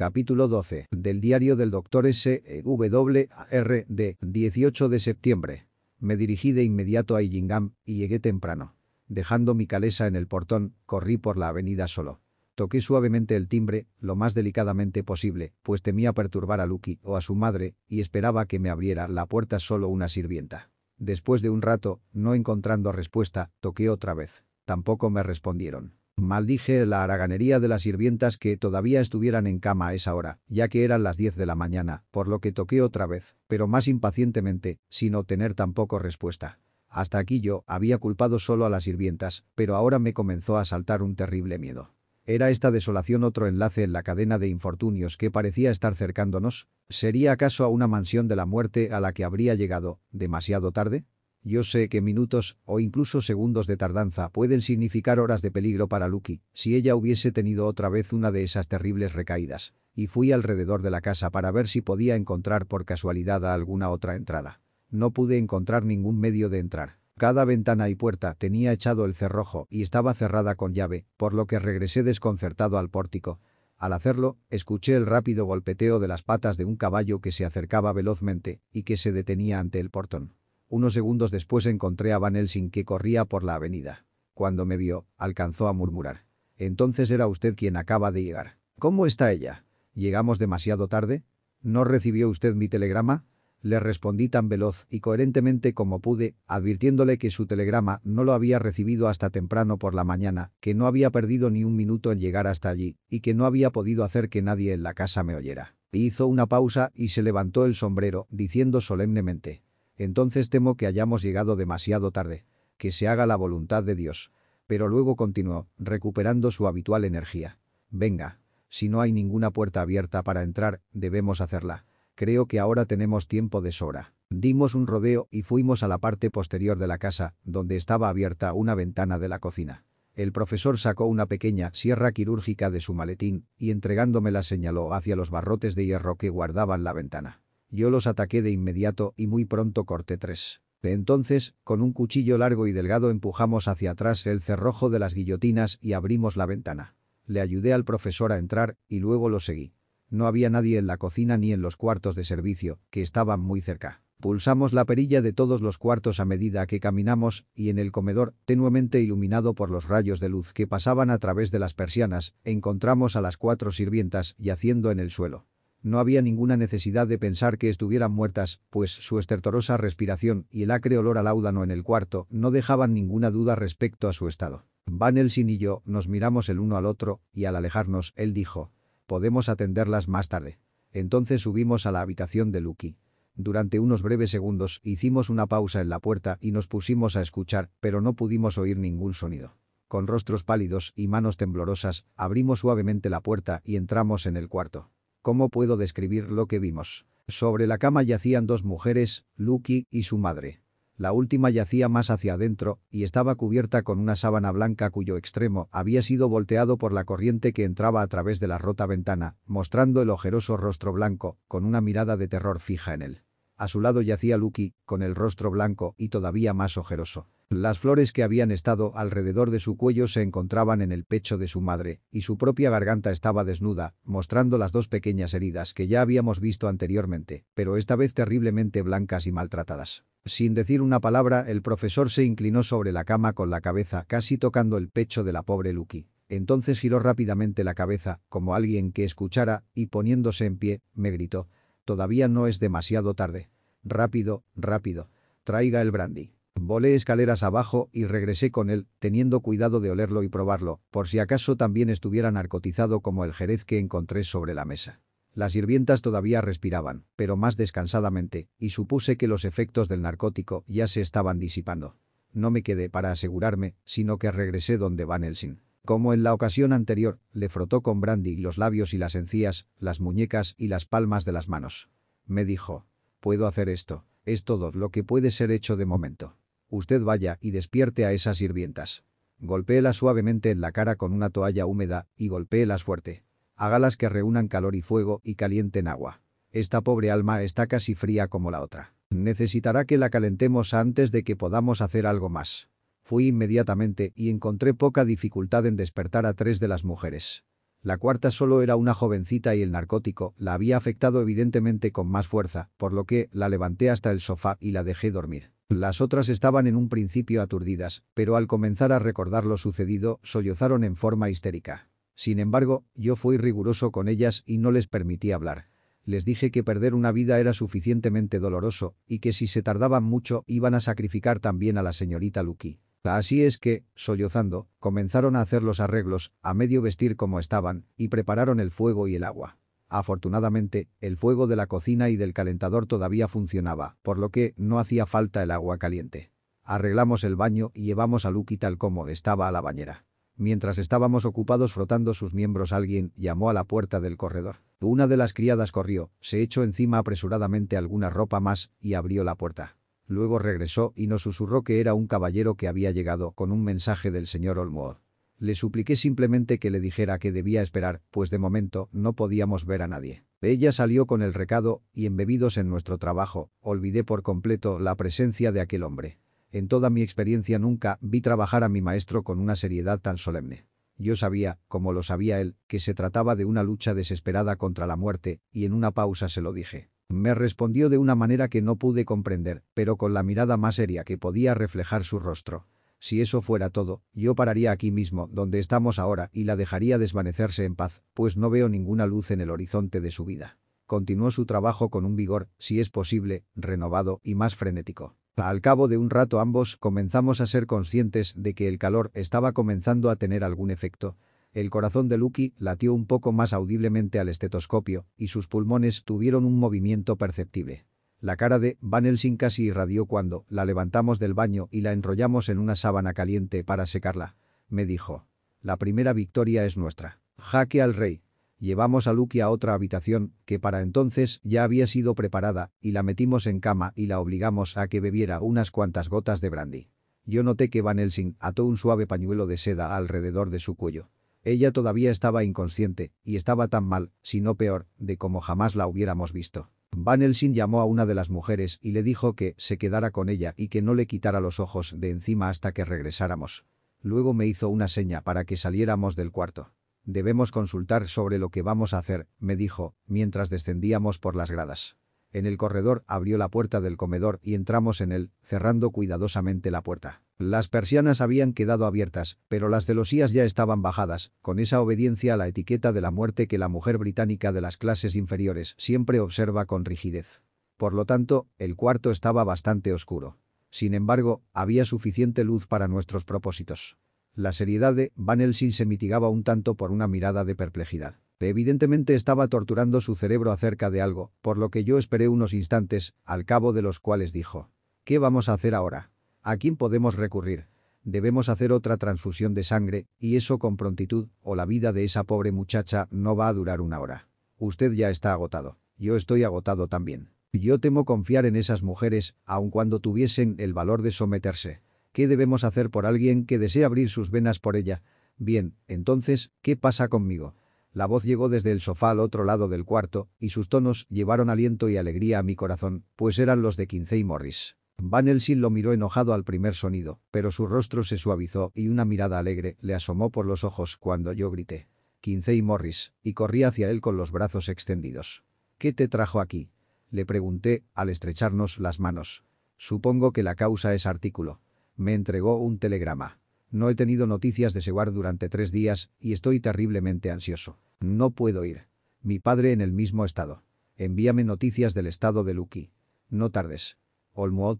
Capítulo 12. Del diario del Dr. S. W. R. D. 18 de septiembre. Me dirigí de inmediato a Illingam y llegué temprano. Dejando mi calesa en el portón, corrí por la avenida solo. Toqué suavemente el timbre, lo más delicadamente posible, pues temía perturbar a Lucky o a su madre, y esperaba que me abriera la puerta solo una sirvienta. Después de un rato, no encontrando respuesta, toqué otra vez. Tampoco me respondieron. Maldije la haraganería de las sirvientas que todavía estuvieran en cama a esa hora, ya que eran las 10 de la mañana, por lo que toqué otra vez, pero más impacientemente, sin obtener tampoco respuesta. Hasta aquí yo había culpado solo a las sirvientas, pero ahora me comenzó a saltar un terrible miedo. ¿Era esta desolación otro enlace en la cadena de infortunios que parecía estar cercándonos? ¿Sería acaso a una mansión de la muerte a la que habría llegado demasiado tarde? Yo sé que minutos, o incluso segundos de tardanza, pueden significar horas de peligro para Lucky, si ella hubiese tenido otra vez una de esas terribles recaídas. Y fui alrededor de la casa para ver si podía encontrar por casualidad a alguna otra entrada. No pude encontrar ningún medio de entrar. Cada ventana y puerta tenía echado el cerrojo y estaba cerrada con llave, por lo que regresé desconcertado al pórtico. Al hacerlo, escuché el rápido golpeteo de las patas de un caballo que se acercaba velozmente y que se detenía ante el portón. Unos segundos después encontré a Van Helsing que corría por la avenida. Cuando me vio, alcanzó a murmurar. Entonces era usted quien acaba de llegar. ¿Cómo está ella? ¿Llegamos demasiado tarde? ¿No recibió usted mi telegrama? Le respondí tan veloz y coherentemente como pude, advirtiéndole que su telegrama no lo había recibido hasta temprano por la mañana, que no había perdido ni un minuto en llegar hasta allí, y que no había podido hacer que nadie en la casa me oyera. Hizo una pausa y se levantó el sombrero, diciendo solemnemente, entonces temo que hayamos llegado demasiado tarde. Que se haga la voluntad de Dios. Pero luego continuó, recuperando su habitual energía. Venga. Si no hay ninguna puerta abierta para entrar, debemos hacerla. Creo que ahora tenemos tiempo de sobra. Dimos un rodeo y fuimos a la parte posterior de la casa, donde estaba abierta una ventana de la cocina. El profesor sacó una pequeña sierra quirúrgica de su maletín y entregándomela señaló hacia los barrotes de hierro que guardaban la ventana. Yo los ataqué de inmediato y muy pronto corté tres. De entonces, con un cuchillo largo y delgado empujamos hacia atrás el cerrojo de las guillotinas y abrimos la ventana. Le ayudé al profesor a entrar y luego lo seguí. No había nadie en la cocina ni en los cuartos de servicio, que estaban muy cerca. Pulsamos la perilla de todos los cuartos a medida que caminamos y en el comedor, tenuemente iluminado por los rayos de luz que pasaban a través de las persianas, encontramos a las cuatro sirvientas yaciendo en el suelo. No había ninguna necesidad de pensar que estuvieran muertas, pues su estertorosa respiración y el acre olor al áudano en el cuarto no dejaban ninguna duda respecto a su estado. Van Helsing y yo nos miramos el uno al otro, y al alejarnos, él dijo, «Podemos atenderlas más tarde». Entonces subimos a la habitación de Lucky. Durante unos breves segundos hicimos una pausa en la puerta y nos pusimos a escuchar, pero no pudimos oír ningún sonido. Con rostros pálidos y manos temblorosas, abrimos suavemente la puerta y entramos en el cuarto. ¿Cómo puedo describir lo que vimos? Sobre la cama yacían dos mujeres, Lucky y su madre. La última yacía más hacia adentro y estaba cubierta con una sábana blanca cuyo extremo había sido volteado por la corriente que entraba a través de la rota ventana, mostrando el ojeroso rostro blanco, con una mirada de terror fija en él. A su lado yacía Lucky, con el rostro blanco y todavía más ojeroso. Las flores que habían estado alrededor de su cuello se encontraban en el pecho de su madre, y su propia garganta estaba desnuda, mostrando las dos pequeñas heridas que ya habíamos visto anteriormente, pero esta vez terriblemente blancas y maltratadas. Sin decir una palabra, el profesor se inclinó sobre la cama con la cabeza casi tocando el pecho de la pobre Lucky. Entonces giró rápidamente la cabeza, como alguien que escuchara, y poniéndose en pie, me gritó. «Todavía no es demasiado tarde. Rápido, rápido. Traiga el brandy». Volé escaleras abajo y regresé con él, teniendo cuidado de olerlo y probarlo, por si acaso también estuviera narcotizado como el jerez que encontré sobre la mesa. Las sirvientas todavía respiraban, pero más descansadamente, y supuse que los efectos del narcótico ya se estaban disipando. No me quedé para asegurarme, sino que regresé donde Van Helsing. Como en la ocasión anterior, le frotó con brandy los labios y las encías, las muñecas y las palmas de las manos. Me dijo, puedo hacer esto, es todo lo que puede ser hecho de momento. Usted vaya y despierte a esas sirvientas. Golpéelas suavemente en la cara con una toalla húmeda y golpéelas fuerte. Hágalas que reúnan calor y fuego y calienten agua. Esta pobre alma está casi fría como la otra. Necesitará que la calentemos antes de que podamos hacer algo más. Fui inmediatamente y encontré poca dificultad en despertar a tres de las mujeres. La cuarta solo era una jovencita y el narcótico la había afectado evidentemente con más fuerza, por lo que la levanté hasta el sofá y la dejé dormir. Las otras estaban en un principio aturdidas, pero al comenzar a recordar lo sucedido, sollozaron en forma histérica. Sin embargo, yo fui riguroso con ellas y no les permití hablar. Les dije que perder una vida era suficientemente doloroso y que si se tardaban mucho iban a sacrificar también a la señorita Lucky. Así es que, sollozando, comenzaron a hacer los arreglos, a medio vestir como estaban, y prepararon el fuego y el agua. Afortunadamente, el fuego de la cocina y del calentador todavía funcionaba, por lo que no hacía falta el agua caliente. Arreglamos el baño y llevamos a Lucky tal como estaba a la bañera. Mientras estábamos ocupados frotando sus miembros alguien llamó a la puerta del corredor. Una de las criadas corrió, se echó encima apresuradamente alguna ropa más y abrió la puerta. Luego regresó y nos susurró que era un caballero que había llegado con un mensaje del señor Olmood. Le supliqué simplemente que le dijera que debía esperar, pues de momento no podíamos ver a nadie. Ella salió con el recado y embebidos en nuestro trabajo, olvidé por completo la presencia de aquel hombre. En toda mi experiencia nunca vi trabajar a mi maestro con una seriedad tan solemne. Yo sabía, como lo sabía él, que se trataba de una lucha desesperada contra la muerte, y en una pausa se lo dije. Me respondió de una manera que no pude comprender, pero con la mirada más seria que podía reflejar su rostro. Si eso fuera todo, yo pararía aquí mismo, donde estamos ahora, y la dejaría desvanecerse en paz, pues no veo ninguna luz en el horizonte de su vida. Continuó su trabajo con un vigor, si es posible, renovado y más frenético. Al cabo de un rato ambos comenzamos a ser conscientes de que el calor estaba comenzando a tener algún efecto, el corazón de Lucky latió un poco más audiblemente al estetoscopio y sus pulmones tuvieron un movimiento perceptible. La cara de Van Helsing casi irradió cuando la levantamos del baño y la enrollamos en una sábana caliente para secarla. Me dijo. La primera victoria es nuestra. Jaque al rey. Llevamos a Lucky a otra habitación, que para entonces ya había sido preparada, y la metimos en cama y la obligamos a que bebiera unas cuantas gotas de brandy. Yo noté que Van Helsing ató un suave pañuelo de seda alrededor de su cuello. Ella todavía estaba inconsciente, y estaba tan mal, si no peor, de como jamás la hubiéramos visto. Van Helsing llamó a una de las mujeres y le dijo que se quedara con ella y que no le quitara los ojos de encima hasta que regresáramos. Luego me hizo una seña para que saliéramos del cuarto. Debemos consultar sobre lo que vamos a hacer, me dijo, mientras descendíamos por las gradas. En el corredor abrió la puerta del comedor y entramos en él, cerrando cuidadosamente la puerta. Las persianas habían quedado abiertas, pero las celosías ya estaban bajadas, con esa obediencia a la etiqueta de la muerte que la mujer británica de las clases inferiores siempre observa con rigidez. Por lo tanto, el cuarto estaba bastante oscuro. Sin embargo, había suficiente luz para nuestros propósitos. La seriedad de Van Helsing se mitigaba un tanto por una mirada de perplejidad. Evidentemente estaba torturando su cerebro acerca de algo, por lo que yo esperé unos instantes, al cabo de los cuales dijo. ¿Qué vamos a hacer ahora? ¿A quién podemos recurrir? Debemos hacer otra transfusión de sangre, y eso con prontitud, o la vida de esa pobre muchacha no va a durar una hora. Usted ya está agotado. Yo estoy agotado también. Yo temo confiar en esas mujeres, aun cuando tuviesen el valor de someterse. ¿Qué debemos hacer por alguien que desea abrir sus venas por ella? Bien, entonces, ¿qué pasa conmigo? La voz llegó desde el sofá al otro lado del cuarto, y sus tonos llevaron aliento y alegría a mi corazón, pues eran los de Quincey Morris. Van Helsing lo miró enojado al primer sonido, pero su rostro se suavizó y una mirada alegre le asomó por los ojos cuando yo grité. Quincey Morris, y corrí hacia él con los brazos extendidos. ¿Qué te trajo aquí? Le pregunté al estrecharnos las manos. Supongo que la causa es artículo. Me entregó un telegrama. No he tenido noticias de Seward durante tres días y estoy terriblemente ansioso. No puedo ir. Mi padre en el mismo estado. Envíame noticias del estado de Lucky. No tardes. Olmood.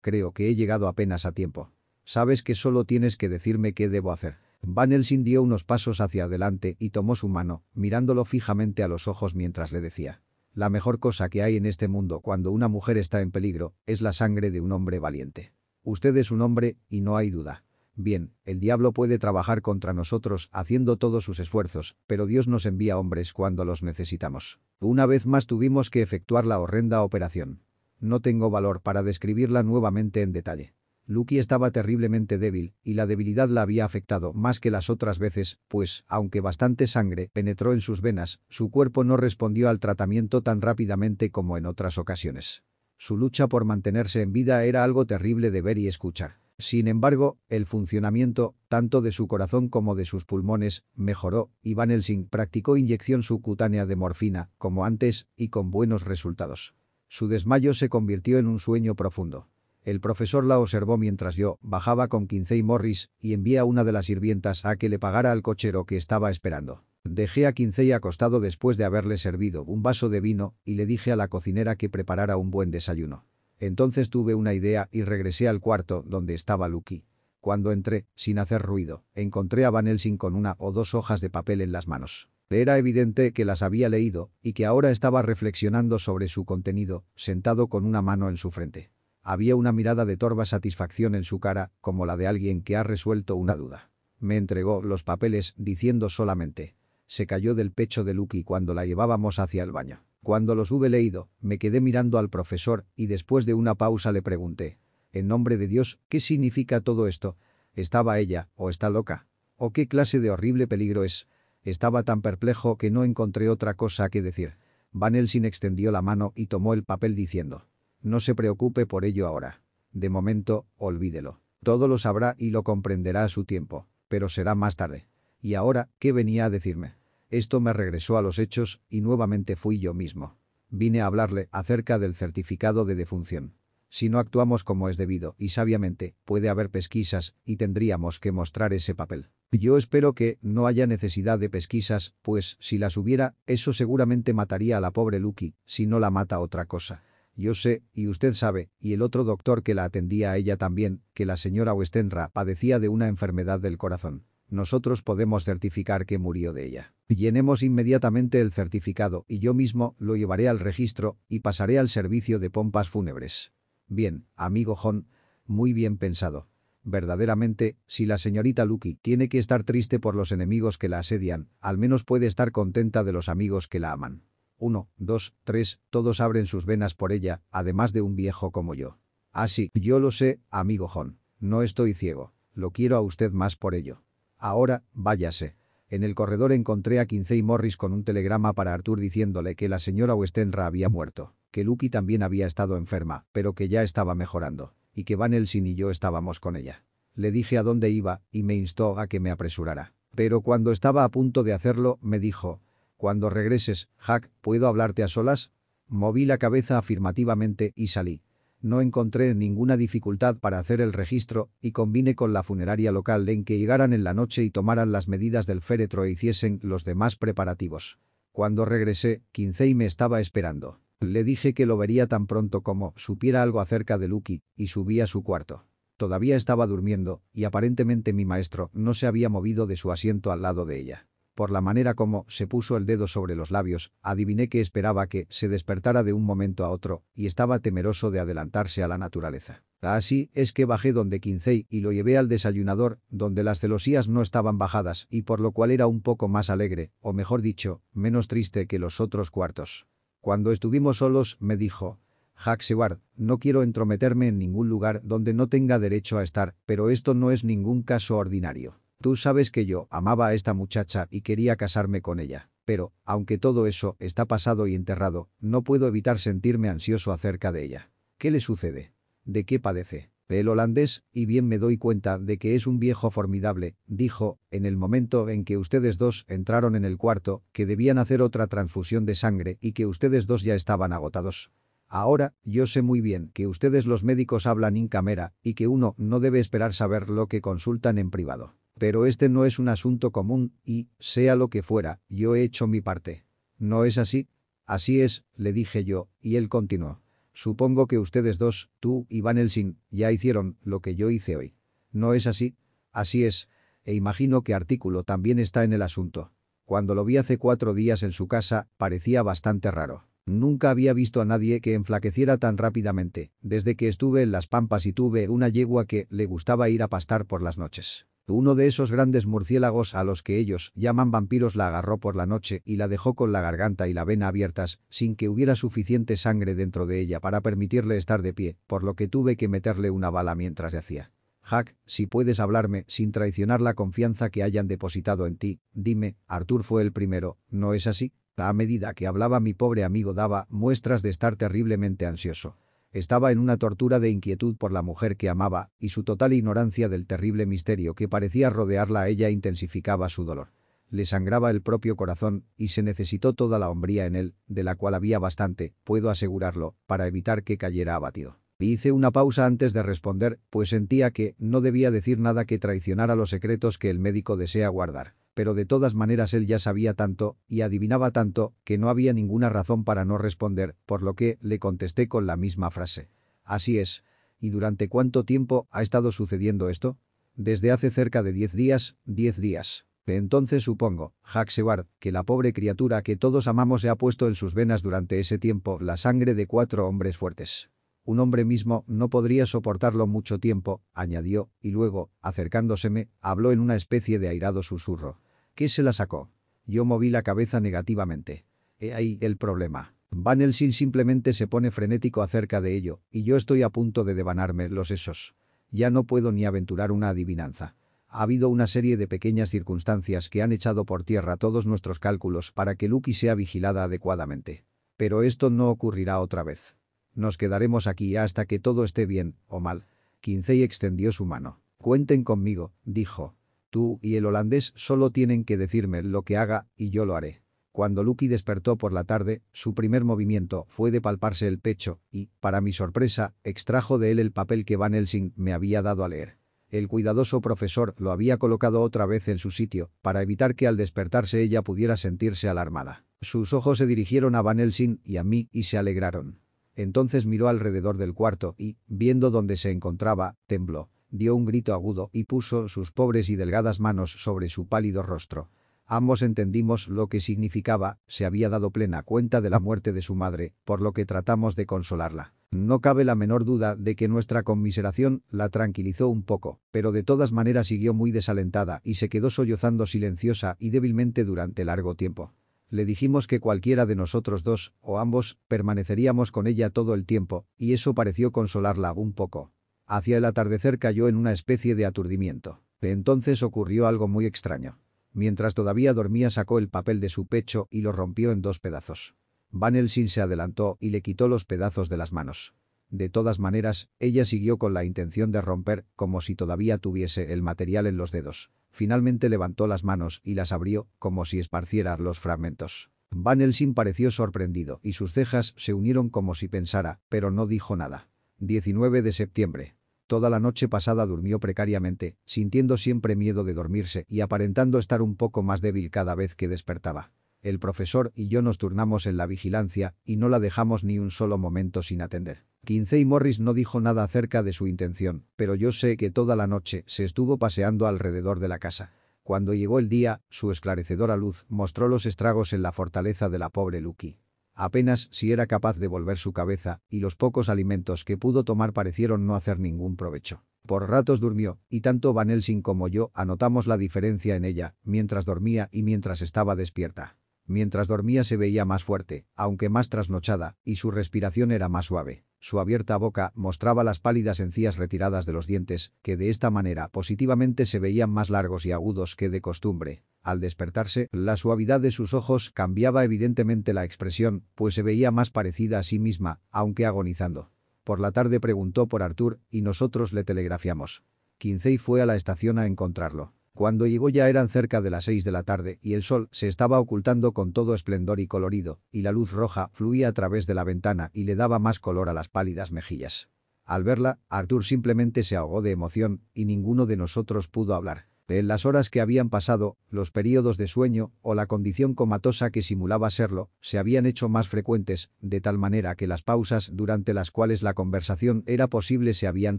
Creo que he llegado apenas a tiempo. Sabes que solo tienes que decirme qué debo hacer. Van Helsing dio unos pasos hacia adelante y tomó su mano, mirándolo fijamente a los ojos mientras le decía. La mejor cosa que hay en este mundo cuando una mujer está en peligro es la sangre de un hombre valiente. Usted es un hombre, y no hay duda. Bien, el diablo puede trabajar contra nosotros haciendo todos sus esfuerzos, pero Dios nos envía hombres cuando los necesitamos. Una vez más tuvimos que efectuar la horrenda operación. No tengo valor para describirla nuevamente en detalle. Lucky estaba terriblemente débil, y la debilidad la había afectado más que las otras veces, pues, aunque bastante sangre penetró en sus venas, su cuerpo no respondió al tratamiento tan rápidamente como en otras ocasiones. Su lucha por mantenerse en vida era algo terrible de ver y escuchar. Sin embargo, el funcionamiento, tanto de su corazón como de sus pulmones, mejoró y Van Helsing practicó inyección subcutánea de morfina, como antes, y con buenos resultados. Su desmayo se convirtió en un sueño profundo. El profesor la observó mientras yo bajaba con Quincey Morris y envié a una de las sirvientas a que le pagara al cochero que estaba esperando. Dejé a Quincey acostado después de haberle servido un vaso de vino y le dije a la cocinera que preparara un buen desayuno. Entonces tuve una idea y regresé al cuarto donde estaba Lucky. Cuando entré, sin hacer ruido, encontré a Van Helsing con una o dos hojas de papel en las manos. Era evidente que las había leído y que ahora estaba reflexionando sobre su contenido, sentado con una mano en su frente. Había una mirada de torva satisfacción en su cara, como la de alguien que ha resuelto una duda. Me entregó los papeles, diciendo solamente. Se cayó del pecho de Lucky cuando la llevábamos hacia el baño. Cuando los hube leído, me quedé mirando al profesor y después de una pausa le pregunté. En nombre de Dios, ¿qué significa todo esto? ¿Estaba ella, o está loca? ¿O qué clase de horrible peligro es? Estaba tan perplejo que no encontré otra cosa que decir. Van Helsing extendió la mano y tomó el papel diciendo. No se preocupe por ello ahora. De momento, olvídelo. Todo lo sabrá y lo comprenderá a su tiempo, pero será más tarde. Y ahora, ¿qué venía a decirme? Esto me regresó a los hechos y nuevamente fui yo mismo. Vine a hablarle acerca del certificado de defunción. Si no actuamos como es debido y sabiamente, puede haber pesquisas y tendríamos que mostrar ese papel. Yo espero que no haya necesidad de pesquisas, pues si las hubiera, eso seguramente mataría a la pobre Lucky, si no la mata otra cosa. Yo sé, y usted sabe, y el otro doctor que la atendía a ella también, que la señora Westenra padecía de una enfermedad del corazón. Nosotros podemos certificar que murió de ella. Llenemos inmediatamente el certificado y yo mismo lo llevaré al registro y pasaré al servicio de pompas fúnebres. Bien, amigo John, muy bien pensado. Verdaderamente, si la señorita Lucky tiene que estar triste por los enemigos que la asedian, al menos puede estar contenta de los amigos que la aman. Uno, dos, tres, todos abren sus venas por ella, además de un viejo como yo. Ah sí, yo lo sé, amigo John. No estoy ciego. Lo quiero a usted más por ello. Ahora, váyase. En el corredor encontré a Quincey Morris con un telegrama para Arthur diciéndole que la señora Westenra había muerto, que Lucky también había estado enferma, pero que ya estaba mejorando, y que Van Helsing y yo estábamos con ella. Le dije a dónde iba y me instó a que me apresurara. Pero cuando estaba a punto de hacerlo, me dijo, cuando regreses, Jack, ¿puedo hablarte a solas? Moví la cabeza afirmativamente y salí. No encontré ninguna dificultad para hacer el registro y combine con la funeraria local en que llegaran en la noche y tomaran las medidas del féretro e hiciesen los demás preparativos. Cuando regresé, Quincey me estaba esperando. Le dije que lo vería tan pronto como supiera algo acerca de Lucky y subí a su cuarto. Todavía estaba durmiendo y aparentemente mi maestro no se había movido de su asiento al lado de ella. Por la manera como se puso el dedo sobre los labios, adiviné que esperaba que se despertara de un momento a otro y estaba temeroso de adelantarse a la naturaleza. Así es que bajé donde Quincey y lo llevé al desayunador, donde las celosías no estaban bajadas y por lo cual era un poco más alegre, o mejor dicho, menos triste que los otros cuartos. Cuando estuvimos solos, me dijo, Jack Seward, no quiero entrometerme en ningún lugar donde no tenga derecho a estar, pero esto no es ningún caso ordinario. Tú sabes que yo amaba a esta muchacha y quería casarme con ella. Pero, aunque todo eso está pasado y enterrado, no puedo evitar sentirme ansioso acerca de ella. ¿Qué le sucede? ¿De qué padece? El holandés, y bien me doy cuenta de que es un viejo formidable, dijo, en el momento en que ustedes dos entraron en el cuarto, que debían hacer otra transfusión de sangre y que ustedes dos ya estaban agotados. Ahora, yo sé muy bien que ustedes los médicos hablan in cámara y que uno no debe esperar saber lo que consultan en privado. Pero este no es un asunto común y, sea lo que fuera, yo he hecho mi parte. ¿No es así? Así es, le dije yo, y él continuó. Supongo que ustedes dos, tú y Van Helsing, ya hicieron lo que yo hice hoy. ¿No es así? Así es, e imagino que artículo también está en el asunto. Cuando lo vi hace cuatro días en su casa, parecía bastante raro. Nunca había visto a nadie que enflaqueciera tan rápidamente, desde que estuve en las pampas y tuve una yegua que le gustaba ir a pastar por las noches. Uno de esos grandes murciélagos a los que ellos llaman vampiros la agarró por la noche y la dejó con la garganta y la vena abiertas, sin que hubiera suficiente sangre dentro de ella para permitirle estar de pie, por lo que tuve que meterle una bala mientras yacía. Jack, si puedes hablarme sin traicionar la confianza que hayan depositado en ti, dime, Arthur fue el primero, ¿no es así? A medida que hablaba mi pobre amigo daba muestras de estar terriblemente ansioso. Estaba en una tortura de inquietud por la mujer que amaba, y su total ignorancia del terrible misterio que parecía rodearla a ella intensificaba su dolor. Le sangraba el propio corazón, y se necesitó toda la hombría en él, de la cual había bastante, puedo asegurarlo, para evitar que cayera abatido. Hice una pausa antes de responder, pues sentía que no debía decir nada que traicionara los secretos que el médico desea guardar. Pero de todas maneras él ya sabía tanto, y adivinaba tanto, que no había ninguna razón para no responder, por lo que le contesté con la misma frase. Así es. ¿Y durante cuánto tiempo ha estado sucediendo esto? Desde hace cerca de diez días, diez días. Entonces supongo, Seward, que la pobre criatura que todos amamos se ha puesto en sus venas durante ese tiempo la sangre de cuatro hombres fuertes. Un hombre mismo no podría soportarlo mucho tiempo, añadió, y luego, acercándoseme, habló en una especie de airado susurro. ¿Qué se la sacó? Yo moví la cabeza negativamente. He ahí el problema. Van Helsing simplemente se pone frenético acerca de ello, y yo estoy a punto de devanarme los sesos. Ya no puedo ni aventurar una adivinanza. Ha habido una serie de pequeñas circunstancias que han echado por tierra todos nuestros cálculos para que Lucky sea vigilada adecuadamente. Pero esto no ocurrirá otra vez. Nos quedaremos aquí hasta que todo esté bien, o mal. Quincey extendió su mano. Cuenten conmigo, dijo. Tú y el holandés solo tienen que decirme lo que haga y yo lo haré. Cuando Lucky despertó por la tarde, su primer movimiento fue de palparse el pecho y, para mi sorpresa, extrajo de él el papel que Van Helsing me había dado a leer. El cuidadoso profesor lo había colocado otra vez en su sitio, para evitar que al despertarse ella pudiera sentirse alarmada. Sus ojos se dirigieron a Van Helsing y a mí y se alegraron. Entonces miró alrededor del cuarto y, viendo dónde se encontraba, tembló, dio un grito agudo y puso sus pobres y delgadas manos sobre su pálido rostro. Ambos entendimos lo que significaba, se había dado plena cuenta de la muerte de su madre, por lo que tratamos de consolarla. No cabe la menor duda de que nuestra conmiseración la tranquilizó un poco, pero de todas maneras siguió muy desalentada y se quedó sollozando silenciosa y débilmente durante largo tiempo. Le dijimos que cualquiera de nosotros dos, o ambos, permaneceríamos con ella todo el tiempo, y eso pareció consolarla un poco. Hacia el atardecer cayó en una especie de aturdimiento. Entonces ocurrió algo muy extraño. Mientras todavía dormía sacó el papel de su pecho y lo rompió en dos pedazos. Van Helsing se adelantó y le quitó los pedazos de las manos. De todas maneras, ella siguió con la intención de romper, como si todavía tuviese el material en los dedos. Finalmente levantó las manos y las abrió, como si esparciera los fragmentos. Van Helsing pareció sorprendido y sus cejas se unieron como si pensara, pero no dijo nada. 19 de septiembre. Toda la noche pasada durmió precariamente, sintiendo siempre miedo de dormirse y aparentando estar un poco más débil cada vez que despertaba. El profesor y yo nos turnamos en la vigilancia y no la dejamos ni un solo momento sin atender. Quincey Morris no dijo nada acerca de su intención, pero yo sé que toda la noche se estuvo paseando alrededor de la casa. Cuando llegó el día, su esclarecedora luz mostró los estragos en la fortaleza de la pobre Lucky. Apenas si era capaz de volver su cabeza, y los pocos alimentos que pudo tomar parecieron no hacer ningún provecho. Por ratos durmió, y tanto Van Helsing como yo anotamos la diferencia en ella, mientras dormía y mientras estaba despierta. Mientras dormía se veía más fuerte, aunque más trasnochada, y su respiración era más suave. Su abierta boca mostraba las pálidas encías retiradas de los dientes, que de esta manera positivamente se veían más largos y agudos que de costumbre. Al despertarse, la suavidad de sus ojos cambiaba evidentemente la expresión, pues se veía más parecida a sí misma, aunque agonizando. Por la tarde preguntó por Artur, y nosotros le telegrafiamos. Quincey fue a la estación a encontrarlo. Cuando llegó ya eran cerca de las seis de la tarde y el sol se estaba ocultando con todo esplendor y colorido, y la luz roja fluía a través de la ventana y le daba más color a las pálidas mejillas. Al verla, Arthur simplemente se ahogó de emoción y ninguno de nosotros pudo hablar. En las horas que habían pasado, los períodos de sueño o la condición comatosa que simulaba serlo, se habían hecho más frecuentes, de tal manera que las pausas durante las cuales la conversación era posible se habían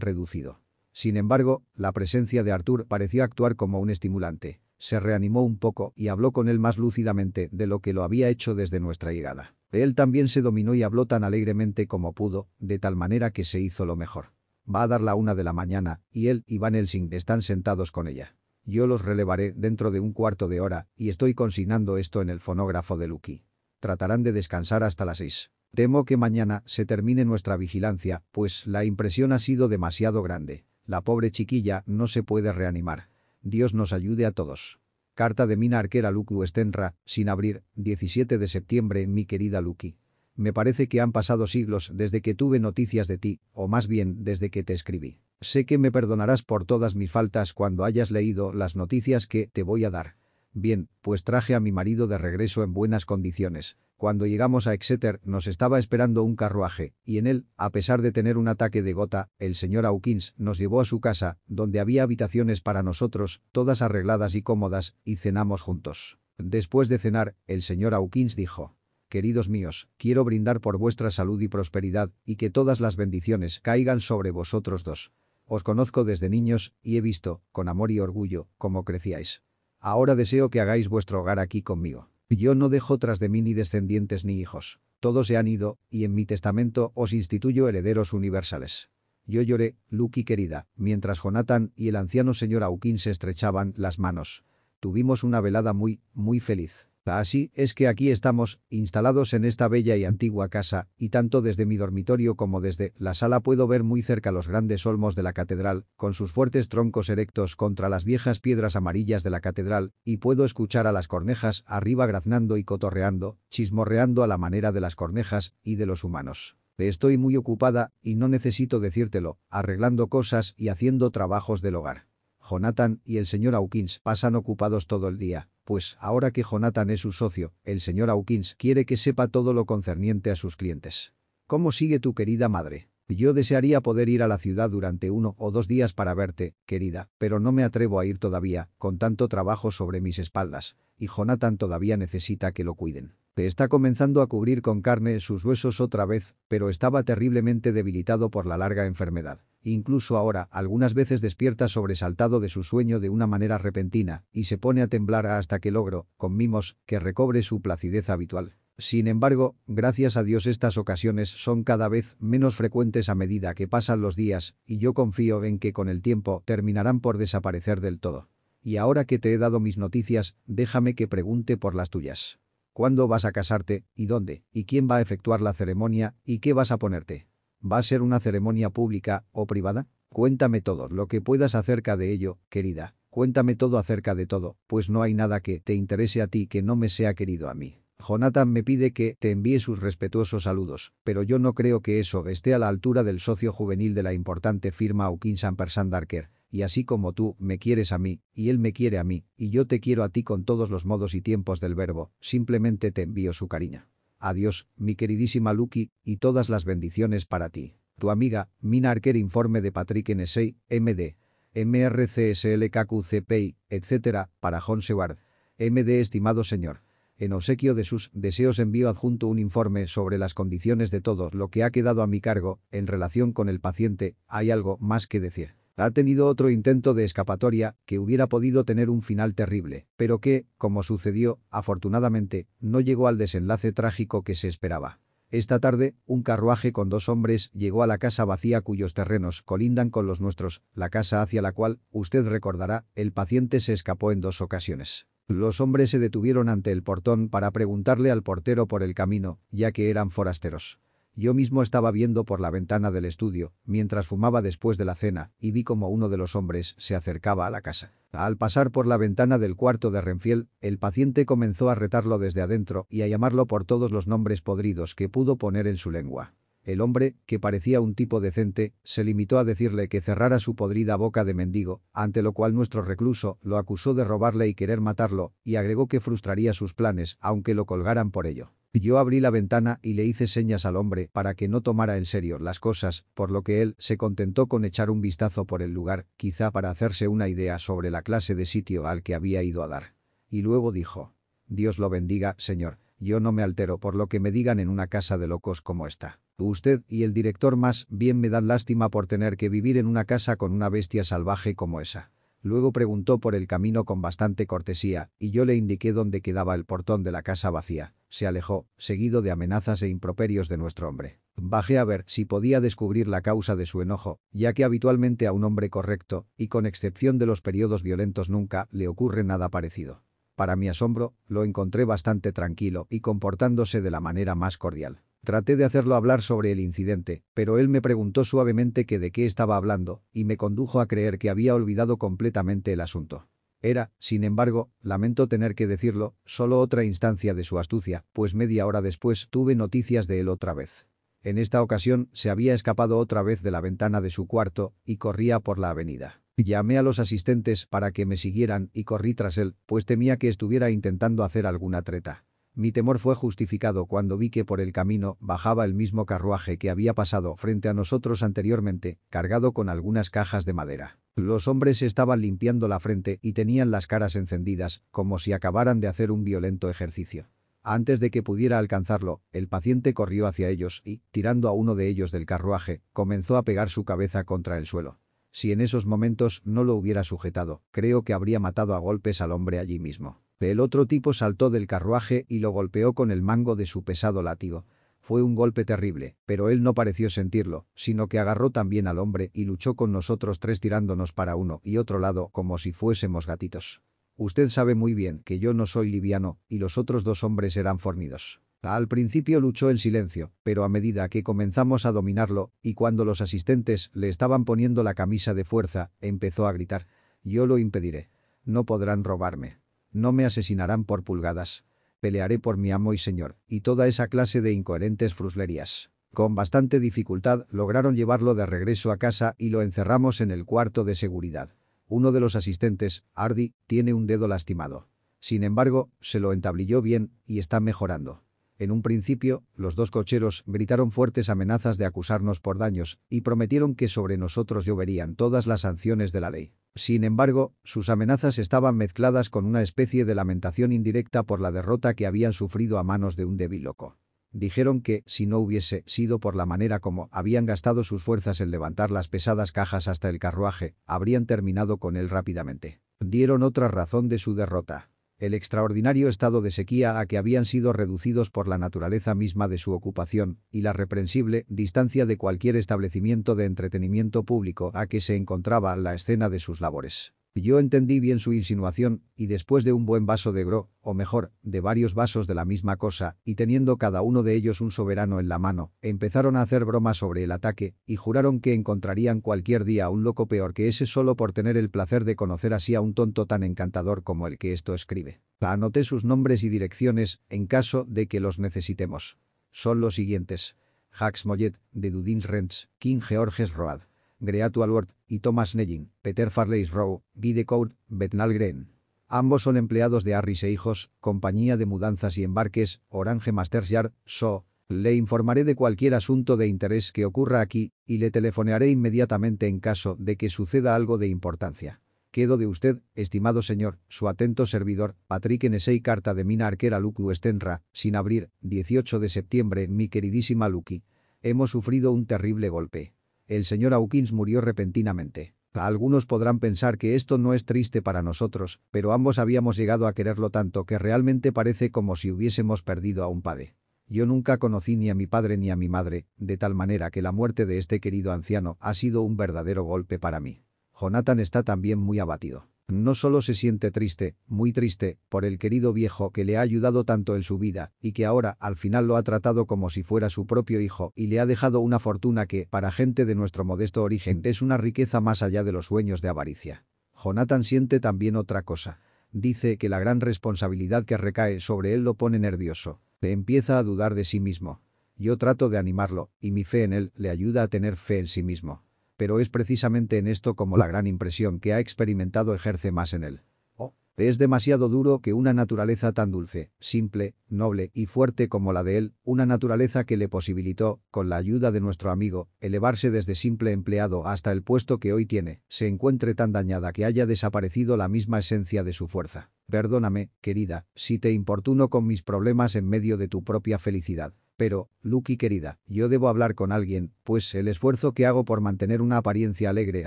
reducido. Sin embargo, la presencia de Arthur pareció actuar como un estimulante. Se reanimó un poco y habló con él más lúcidamente de lo que lo había hecho desde nuestra llegada. Él también se dominó y habló tan alegremente como pudo, de tal manera que se hizo lo mejor. Va a dar la una de la mañana, y él y Van Helsing están sentados con ella. Yo los relevaré dentro de un cuarto de hora, y estoy consignando esto en el fonógrafo de Lucky. Tratarán de descansar hasta las seis. Temo que mañana se termine nuestra vigilancia, pues la impresión ha sido demasiado grande. La pobre chiquilla no se puede reanimar. Dios nos ayude a todos. Carta de Mina Arquera Luku Estenra, sin abrir, 17 de septiembre, mi querida Lucky. Me parece que han pasado siglos desde que tuve noticias de ti, o más bien desde que te escribí. Sé que me perdonarás por todas mis faltas cuando hayas leído las noticias que te voy a dar. Bien, pues traje a mi marido de regreso en buenas condiciones. Cuando llegamos a Exeter nos estaba esperando un carruaje, y en él, a pesar de tener un ataque de gota, el señor Hawkins nos llevó a su casa, donde había habitaciones para nosotros, todas arregladas y cómodas, y cenamos juntos. Después de cenar, el señor Hawkins dijo, Queridos míos, quiero brindar por vuestra salud y prosperidad, y que todas las bendiciones caigan sobre vosotros dos. Os conozco desde niños, y he visto, con amor y orgullo, cómo crecíais. Ahora deseo que hagáis vuestro hogar aquí conmigo. Yo no dejo tras de mí ni descendientes ni hijos. Todos se han ido, y en mi testamento os instituyo herederos universales. Yo lloré, Lucky querida, mientras Jonathan y el anciano señor Hawkins se estrechaban las manos. Tuvimos una velada muy, muy feliz. Así es que aquí estamos, instalados en esta bella y antigua casa, y tanto desde mi dormitorio como desde la sala puedo ver muy cerca los grandes olmos de la catedral, con sus fuertes troncos erectos contra las viejas piedras amarillas de la catedral, y puedo escuchar a las cornejas arriba graznando y cotorreando, chismorreando a la manera de las cornejas y de los humanos. Estoy muy ocupada, y no necesito decírtelo, arreglando cosas y haciendo trabajos del hogar. Jonathan y el señor Hawkins pasan ocupados todo el día, pues ahora que Jonathan es su socio, el señor Hawkins quiere que sepa todo lo concerniente a sus clientes. ¿Cómo sigue tu querida madre? Yo desearía poder ir a la ciudad durante uno o dos días para verte, querida, pero no me atrevo a ir todavía, con tanto trabajo sobre mis espaldas, y Jonathan todavía necesita que lo cuiden. Está comenzando a cubrir con carne sus huesos otra vez, pero estaba terriblemente debilitado por la larga enfermedad. Incluso ahora, algunas veces despierta sobresaltado de su sueño de una manera repentina, y se pone a temblar hasta que logro, con mimos, que recobre su placidez habitual. Sin embargo, gracias a Dios estas ocasiones son cada vez menos frecuentes a medida que pasan los días, y yo confío en que con el tiempo terminarán por desaparecer del todo. Y ahora que te he dado mis noticias, déjame que pregunte por las tuyas. ¿Cuándo vas a casarte? ¿Y dónde? ¿Y quién va a efectuar la ceremonia? ¿Y qué vas a ponerte? ¿Va a ser una ceremonia pública o privada? Cuéntame todo lo que puedas acerca de ello, querida. Cuéntame todo acerca de todo, pues no hay nada que te interese a ti que no me sea querido a mí. Jonathan me pide que te envíe sus respetuosos saludos, pero yo no creo que eso esté a la altura del socio juvenil de la importante firma Hawkins Ampersand Darker, y así como tú me quieres a mí, y él me quiere a mí, y yo te quiero a ti con todos los modos y tiempos del verbo, simplemente te envío su cariño. Adiós, mi queridísima Lucky, y todas las bendiciones para ti. Tu amiga, Mina Arker Informe de Patrick NSA, MD. MRCSLKQCPI, etc., para John Seward. MD Estimado señor. En obsequio de sus deseos envío adjunto un informe sobre las condiciones de todo lo que ha quedado a mi cargo en relación con el paciente, hay algo más que decir. Ha tenido otro intento de escapatoria que hubiera podido tener un final terrible, pero que, como sucedió, afortunadamente, no llegó al desenlace trágico que se esperaba. Esta tarde, un carruaje con dos hombres llegó a la casa vacía cuyos terrenos colindan con los nuestros, la casa hacia la cual, usted recordará, el paciente se escapó en dos ocasiones. Los hombres se detuvieron ante el portón para preguntarle al portero por el camino, ya que eran forasteros. Yo mismo estaba viendo por la ventana del estudio, mientras fumaba después de la cena, y vi como uno de los hombres se acercaba a la casa. Al pasar por la ventana del cuarto de Renfiel, el paciente comenzó a retarlo desde adentro y a llamarlo por todos los nombres podridos que pudo poner en su lengua. El hombre, que parecía un tipo decente, se limitó a decirle que cerrara su podrida boca de mendigo, ante lo cual nuestro recluso lo acusó de robarle y querer matarlo, y agregó que frustraría sus planes, aunque lo colgaran por ello. Yo abrí la ventana y le hice señas al hombre para que no tomara en serio las cosas, por lo que él se contentó con echar un vistazo por el lugar, quizá para hacerse una idea sobre la clase de sitio al que había ido a dar. Y luego dijo, Dios lo bendiga, señor, yo no me altero por lo que me digan en una casa de locos como esta. Usted y el director más bien me dan lástima por tener que vivir en una casa con una bestia salvaje como esa. Luego preguntó por el camino con bastante cortesía, y yo le indiqué dónde quedaba el portón de la casa vacía. Se alejó, seguido de amenazas e improperios de nuestro hombre. Bajé a ver si podía descubrir la causa de su enojo, ya que habitualmente a un hombre correcto, y con excepción de los periodos violentos nunca, le ocurre nada parecido. Para mi asombro, lo encontré bastante tranquilo y comportándose de la manera más cordial. Traté de hacerlo hablar sobre el incidente, pero él me preguntó suavemente que de qué estaba hablando, y me condujo a creer que había olvidado completamente el asunto. Era, sin embargo, lamento tener que decirlo, solo otra instancia de su astucia, pues media hora después tuve noticias de él otra vez. En esta ocasión se había escapado otra vez de la ventana de su cuarto y corría por la avenida. Llamé a los asistentes para que me siguieran y corrí tras él, pues temía que estuviera intentando hacer alguna treta. Mi temor fue justificado cuando vi que por el camino bajaba el mismo carruaje que había pasado frente a nosotros anteriormente, cargado con algunas cajas de madera. Los hombres estaban limpiando la frente y tenían las caras encendidas, como si acabaran de hacer un violento ejercicio. Antes de que pudiera alcanzarlo, el paciente corrió hacia ellos y, tirando a uno de ellos del carruaje, comenzó a pegar su cabeza contra el suelo. Si en esos momentos no lo hubiera sujetado, creo que habría matado a golpes al hombre allí mismo. El otro tipo saltó del carruaje y lo golpeó con el mango de su pesado látigo. Fue un golpe terrible, pero él no pareció sentirlo, sino que agarró también al hombre y luchó con nosotros tres tirándonos para uno y otro lado como si fuésemos gatitos. Usted sabe muy bien que yo no soy liviano y los otros dos hombres eran fornidos. Al principio luchó en silencio, pero a medida que comenzamos a dominarlo, y cuando los asistentes le estaban poniendo la camisa de fuerza, empezó a gritar. Yo lo impediré. No podrán robarme. No me asesinarán por pulgadas pelearé por mi amo y señor, y toda esa clase de incoherentes fruslerías. Con bastante dificultad lograron llevarlo de regreso a casa y lo encerramos en el cuarto de seguridad. Uno de los asistentes, Ardi, tiene un dedo lastimado. Sin embargo, se lo entablilló bien y está mejorando. En un principio, los dos cocheros gritaron fuertes amenazas de acusarnos por daños y prometieron que sobre nosotros lloverían todas las sanciones de la ley. Sin embargo, sus amenazas estaban mezcladas con una especie de lamentación indirecta por la derrota que habían sufrido a manos de un débil loco. Dijeron que, si no hubiese sido por la manera como habían gastado sus fuerzas en levantar las pesadas cajas hasta el carruaje, habrían terminado con él rápidamente. Dieron otra razón de su derrota el extraordinario estado de sequía a que habían sido reducidos por la naturaleza misma de su ocupación y la reprensible distancia de cualquier establecimiento de entretenimiento público a que se encontraba la escena de sus labores. Yo entendí bien su insinuación, y después de un buen vaso de gro, o mejor, de varios vasos de la misma cosa, y teniendo cada uno de ellos un soberano en la mano, empezaron a hacer bromas sobre el ataque, y juraron que encontrarían cualquier día un loco peor que ese solo por tener el placer de conocer así a un tonto tan encantador como el que esto escribe. Anoté sus nombres y direcciones, en caso de que los necesitemos. Son los siguientes. Hax Mollet, de Dudins Rents, King Georges Road. Greatu Alward y Thomas Nellin, Peter Farley's Row, Guy Court, Bethnal Green. Ambos son empleados de Harris e Hijos, compañía de mudanzas y embarques, Orange Masters Yard, So. Le informaré de cualquier asunto de interés que ocurra aquí y le telefonearé inmediatamente en caso de que suceda algo de importancia. Quedo de usted, estimado señor, su atento servidor, Patrick N.S.I. Carta de Mina Arquera Luku Estenra, sin abrir, 18 de septiembre, mi queridísima Lucky. Hemos sufrido un terrible golpe. El señor Hawkins murió repentinamente. Algunos podrán pensar que esto no es triste para nosotros, pero ambos habíamos llegado a quererlo tanto que realmente parece como si hubiésemos perdido a un padre. Yo nunca conocí ni a mi padre ni a mi madre, de tal manera que la muerte de este querido anciano ha sido un verdadero golpe para mí. Jonathan está también muy abatido. No solo se siente triste, muy triste, por el querido viejo que le ha ayudado tanto en su vida y que ahora al final lo ha tratado como si fuera su propio hijo y le ha dejado una fortuna que, para gente de nuestro modesto origen, es una riqueza más allá de los sueños de avaricia. Jonathan siente también otra cosa. Dice que la gran responsabilidad que recae sobre él lo pone nervioso. Le empieza a dudar de sí mismo. Yo trato de animarlo, y mi fe en él le ayuda a tener fe en sí mismo pero es precisamente en esto como la gran impresión que ha experimentado ejerce más en él. Oh, es demasiado duro que una naturaleza tan dulce, simple, noble y fuerte como la de él, una naturaleza que le posibilitó, con la ayuda de nuestro amigo, elevarse desde simple empleado hasta el puesto que hoy tiene, se encuentre tan dañada que haya desaparecido la misma esencia de su fuerza. Perdóname, querida, si te importuno con mis problemas en medio de tu propia felicidad. Pero, Lucky querida, yo debo hablar con alguien, pues el esfuerzo que hago por mantener una apariencia alegre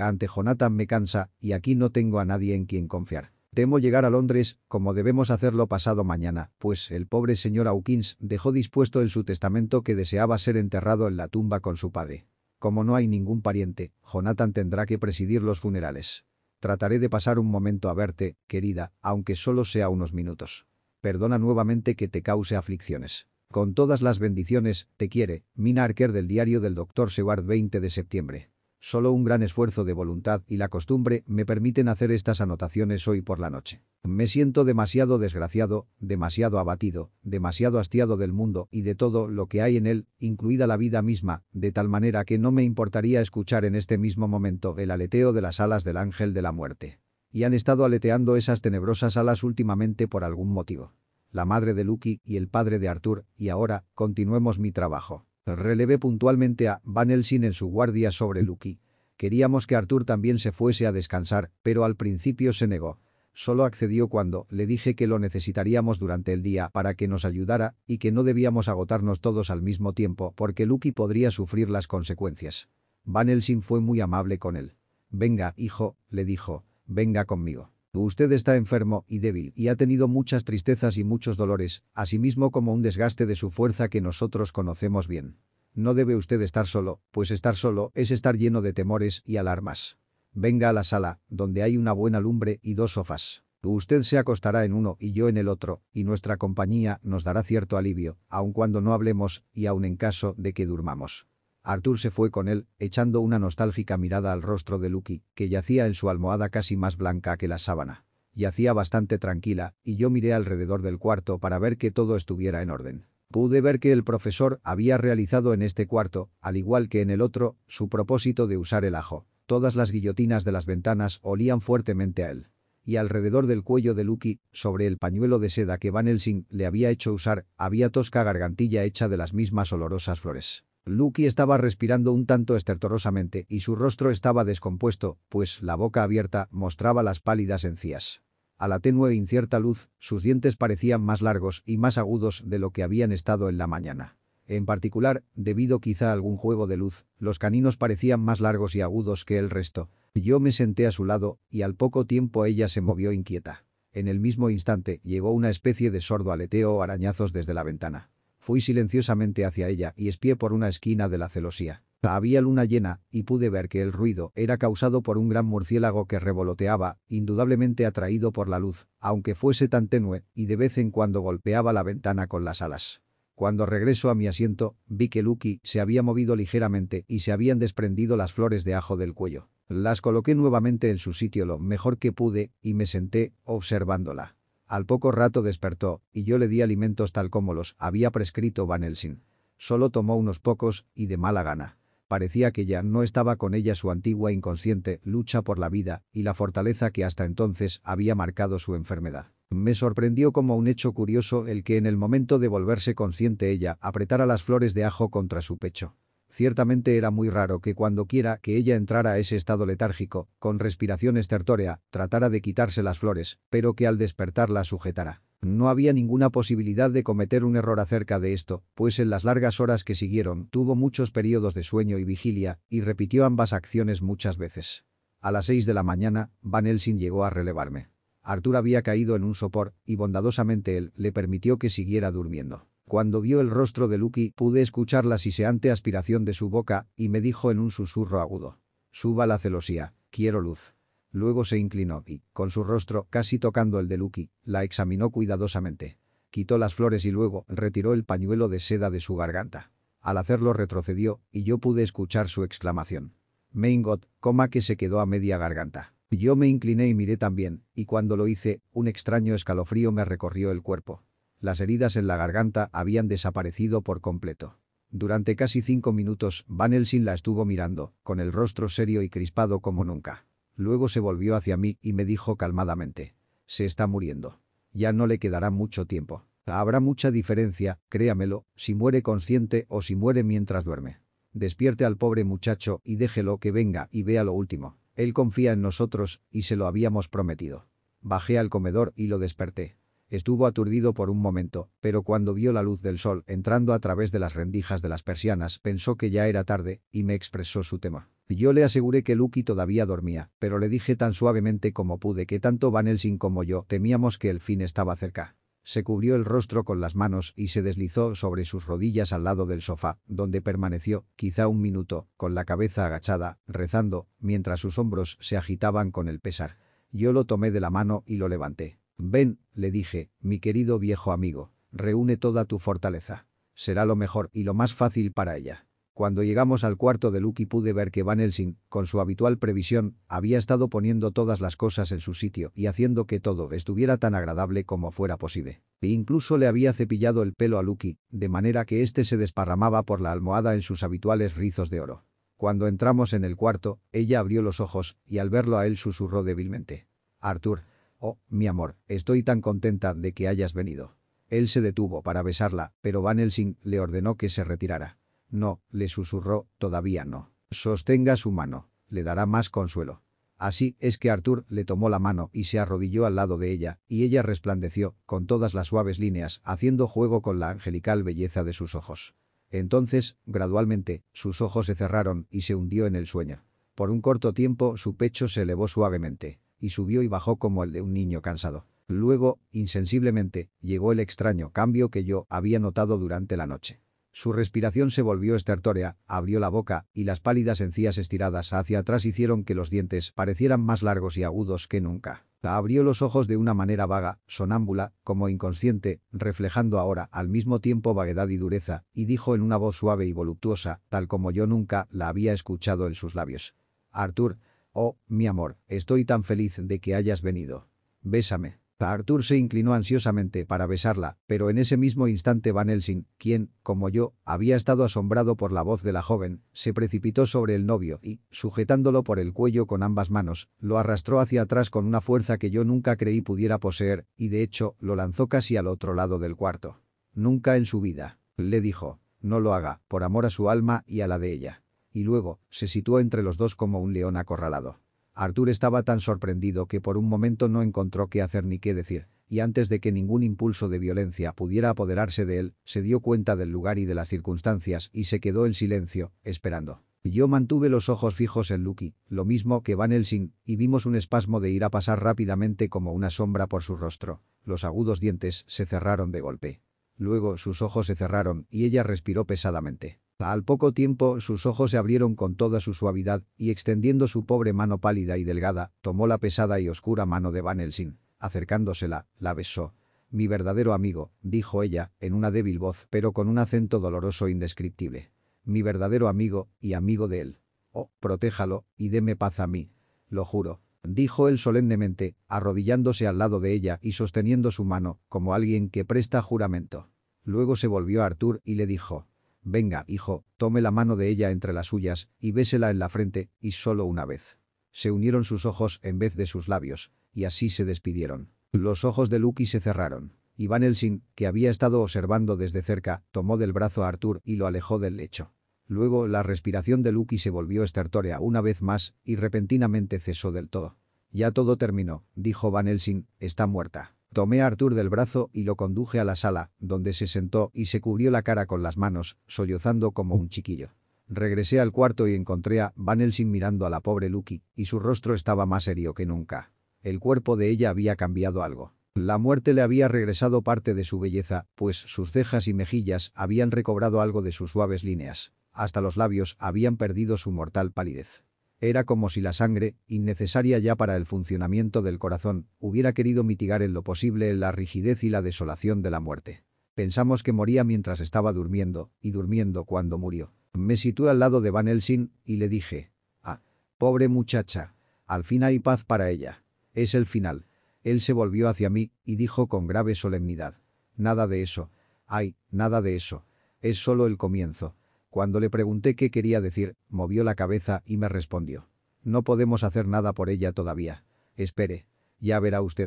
ante Jonathan me cansa y aquí no tengo a nadie en quien confiar. Temo llegar a Londres, como debemos hacerlo pasado mañana, pues el pobre señor Hawkins dejó dispuesto en su testamento que deseaba ser enterrado en la tumba con su padre. Como no hay ningún pariente, Jonathan tendrá que presidir los funerales. Trataré de pasar un momento a verte, querida, aunque solo sea unos minutos. Perdona nuevamente que te cause aflicciones. Con todas las bendiciones, te quiere, Mina Arker del diario del Dr. Seward 20 de septiembre. Solo un gran esfuerzo de voluntad y la costumbre me permiten hacer estas anotaciones hoy por la noche. Me siento demasiado desgraciado, demasiado abatido, demasiado hastiado del mundo y de todo lo que hay en él, incluida la vida misma, de tal manera que no me importaría escuchar en este mismo momento el aleteo de las alas del ángel de la muerte. Y han estado aleteando esas tenebrosas alas últimamente por algún motivo. La madre de Lucky y el padre de Arthur, y ahora, continuemos mi trabajo. Relevé puntualmente a Van Helsing en su guardia sobre Lucky. Queríamos que Arthur también se fuese a descansar, pero al principio se negó. Solo accedió cuando le dije que lo necesitaríamos durante el día para que nos ayudara y que no debíamos agotarnos todos al mismo tiempo porque Lucky podría sufrir las consecuencias. Van Helsing fue muy amable con él. «Venga, hijo», le dijo, «venga conmigo». Usted está enfermo y débil y ha tenido muchas tristezas y muchos dolores, asimismo como un desgaste de su fuerza que nosotros conocemos bien. No debe usted estar solo, pues estar solo es estar lleno de temores y alarmas. Venga a la sala, donde hay una buena lumbre y dos sofás. Usted se acostará en uno y yo en el otro, y nuestra compañía nos dará cierto alivio, aun cuando no hablemos y aun en caso de que durmamos. Arthur se fue con él, echando una nostálgica mirada al rostro de Lucky, que yacía en su almohada casi más blanca que la sábana. Yacía bastante tranquila, y yo miré alrededor del cuarto para ver que todo estuviera en orden. Pude ver que el profesor había realizado en este cuarto, al igual que en el otro, su propósito de usar el ajo. Todas las guillotinas de las ventanas olían fuertemente a él. Y alrededor del cuello de Lucky, sobre el pañuelo de seda que Van Helsing le había hecho usar, había tosca gargantilla hecha de las mismas olorosas flores. Lucky estaba respirando un tanto estertorosamente y su rostro estaba descompuesto, pues la boca abierta mostraba las pálidas encías. A la tenue e incierta luz, sus dientes parecían más largos y más agudos de lo que habían estado en la mañana. En particular, debido quizá a algún juego de luz, los caninos parecían más largos y agudos que el resto. Yo me senté a su lado, y al poco tiempo ella se movió inquieta. En el mismo instante llegó una especie de sordo aleteo o arañazos desde la ventana. Fui silenciosamente hacia ella y espié por una esquina de la celosía. Había luna llena, y pude ver que el ruido era causado por un gran murciélago que revoloteaba, indudablemente atraído por la luz, aunque fuese tan tenue, y de vez en cuando golpeaba la ventana con las alas. Cuando regreso a mi asiento, vi que Lucky se había movido ligeramente y se habían desprendido las flores de ajo del cuello. Las coloqué nuevamente en su sitio lo mejor que pude y me senté observándola. Al poco rato despertó, y yo le di alimentos tal como los había prescrito Van Helsing. Solo tomó unos pocos, y de mala gana. Parecía que ya no estaba con ella su antigua inconsciente lucha por la vida y la fortaleza que hasta entonces había marcado su enfermedad. Me sorprendió como un hecho curioso el que en el momento de volverse consciente ella apretara las flores de ajo contra su pecho. Ciertamente era muy raro que cuando quiera que ella entrara a ese estado letárgico, con respiración estertórea, tratara de quitarse las flores, pero que al despertar la sujetara. No había ninguna posibilidad de cometer un error acerca de esto, pues en las largas horas que siguieron tuvo muchos periodos de sueño y vigilia, y repitió ambas acciones muchas veces. A las seis de la mañana, Van Helsing llegó a relevarme. Arthur había caído en un sopor, y bondadosamente él le permitió que siguiera durmiendo. Cuando vio el rostro de Lucky pude escuchar la siseante aspiración de su boca y me dijo en un susurro agudo. Suba la celosía, quiero luz. Luego se inclinó y, con su rostro casi tocando el de Lucky, la examinó cuidadosamente. Quitó las flores y luego retiró el pañuelo de seda de su garganta. Al hacerlo retrocedió y yo pude escuchar su exclamación. Maingot, coma que se quedó a media garganta. Yo me incliné y miré también, y cuando lo hice, un extraño escalofrío me recorrió el cuerpo. Las heridas en la garganta habían desaparecido por completo. Durante casi cinco minutos, Van Helsing la estuvo mirando, con el rostro serio y crispado como nunca. Luego se volvió hacia mí y me dijo calmadamente. Se está muriendo. Ya no le quedará mucho tiempo. Habrá mucha diferencia, créamelo, si muere consciente o si muere mientras duerme. Despierte al pobre muchacho y déjelo que venga y vea lo último. Él confía en nosotros y se lo habíamos prometido. Bajé al comedor y lo desperté. Estuvo aturdido por un momento, pero cuando vio la luz del sol entrando a través de las rendijas de las persianas pensó que ya era tarde y me expresó su temor. Yo le aseguré que Lucky todavía dormía, pero le dije tan suavemente como pude que tanto Van Helsing como yo temíamos que el fin estaba cerca. Se cubrió el rostro con las manos y se deslizó sobre sus rodillas al lado del sofá, donde permaneció, quizá un minuto, con la cabeza agachada, rezando, mientras sus hombros se agitaban con el pesar. Yo lo tomé de la mano y lo levanté. Ven, le dije, mi querido viejo amigo, reúne toda tu fortaleza. Será lo mejor y lo más fácil para ella. Cuando llegamos al cuarto de Lucky pude ver que Van Helsing, con su habitual previsión, había estado poniendo todas las cosas en su sitio y haciendo que todo estuviera tan agradable como fuera posible. E incluso le había cepillado el pelo a Lucky, de manera que éste se desparramaba por la almohada en sus habituales rizos de oro. Cuando entramos en el cuarto, ella abrió los ojos y al verlo a él susurró débilmente. Arthur. Oh, mi amor, estoy tan contenta de que hayas venido. Él se detuvo para besarla, pero Van Helsing le ordenó que se retirara. No, le susurró, todavía no. Sostenga su mano. Le dará más consuelo. Así es que Arthur le tomó la mano y se arrodilló al lado de ella, y ella resplandeció, con todas las suaves líneas, haciendo juego con la angelical belleza de sus ojos. Entonces, gradualmente, sus ojos se cerraron y se hundió en el sueño. Por un corto tiempo su pecho se elevó suavemente, y subió y bajó como el de un niño cansado. Luego, insensiblemente, llegó el extraño cambio que yo había notado durante la noche. Su respiración se volvió estertórea, abrió la boca, y las pálidas encías estiradas hacia atrás hicieron que los dientes parecieran más largos y agudos que nunca. Abrió los ojos de una manera vaga, sonámbula, como inconsciente, reflejando ahora al mismo tiempo vaguedad y dureza, y dijo en una voz suave y voluptuosa, tal como yo nunca la había escuchado en sus labios. Arthur, oh, mi amor, estoy tan feliz de que hayas venido. Bésame. Arthur se inclinó ansiosamente para besarla, pero en ese mismo instante Van Helsing, quien, como yo, había estado asombrado por la voz de la joven, se precipitó sobre el novio y, sujetándolo por el cuello con ambas manos, lo arrastró hacia atrás con una fuerza que yo nunca creí pudiera poseer, y de hecho, lo lanzó casi al otro lado del cuarto. Nunca en su vida, le dijo, no lo haga, por amor a su alma y a la de ella. Y luego, se situó entre los dos como un león acorralado. Arthur estaba tan sorprendido que por un momento no encontró qué hacer ni qué decir, y antes de que ningún impulso de violencia pudiera apoderarse de él, se dio cuenta del lugar y de las circunstancias y se quedó en silencio, esperando. Yo mantuve los ojos fijos en Lucky, lo mismo que Van Helsing, y vimos un espasmo de ira pasar rápidamente como una sombra por su rostro. Los agudos dientes se cerraron de golpe. Luego sus ojos se cerraron y ella respiró pesadamente. Al poco tiempo sus ojos se abrieron con toda su suavidad y extendiendo su pobre mano pálida y delgada, tomó la pesada y oscura mano de Van Helsing. Acercándosela, la besó. Mi verdadero amigo, dijo ella, en una débil voz pero con un acento doloroso indescriptible. Mi verdadero amigo y amigo de él. Oh, protéjalo y deme paz a mí. Lo juro. Dijo él solemnemente, arrodillándose al lado de ella y sosteniendo su mano, como alguien que presta juramento. Luego se volvió a Artur y le dijo, Venga, hijo, tome la mano de ella entre las suyas y bésela en la frente, y solo una vez. Se unieron sus ojos en vez de sus labios, y así se despidieron. Los ojos de Lucky se cerraron. Y Van Helsing, que había estado observando desde cerca, tomó del brazo a Arthur y lo alejó del lecho. Luego la respiración de Lucky se volvió estertórea una vez más y repentinamente cesó del todo. Ya todo terminó, dijo Van Helsing, está muerta. Tomé a Arthur del brazo y lo conduje a la sala, donde se sentó y se cubrió la cara con las manos, sollozando como un chiquillo. Regresé al cuarto y encontré a Van Helsing mirando a la pobre Lucky, y su rostro estaba más serio que nunca. El cuerpo de ella había cambiado algo. La muerte le había regresado parte de su belleza, pues sus cejas y mejillas habían recobrado algo de sus suaves líneas. Hasta los labios habían perdido su mortal palidez. Era como si la sangre, innecesaria ya para el funcionamiento del corazón, hubiera querido mitigar en lo posible la rigidez y la desolación de la muerte. Pensamos que moría mientras estaba durmiendo, y durmiendo cuando murió. Me situé al lado de Van Helsing y le dije, «Ah, pobre muchacha, al fin hay paz para ella. Es el final». Él se volvió hacia mí y dijo con grave solemnidad, «Nada de eso. Ay, nada de eso. Es solo el comienzo. Cuando le pregunté qué quería decir, movió la cabeza y me respondió. No podemos hacer nada por ella todavía. Espere. Ya verá usted.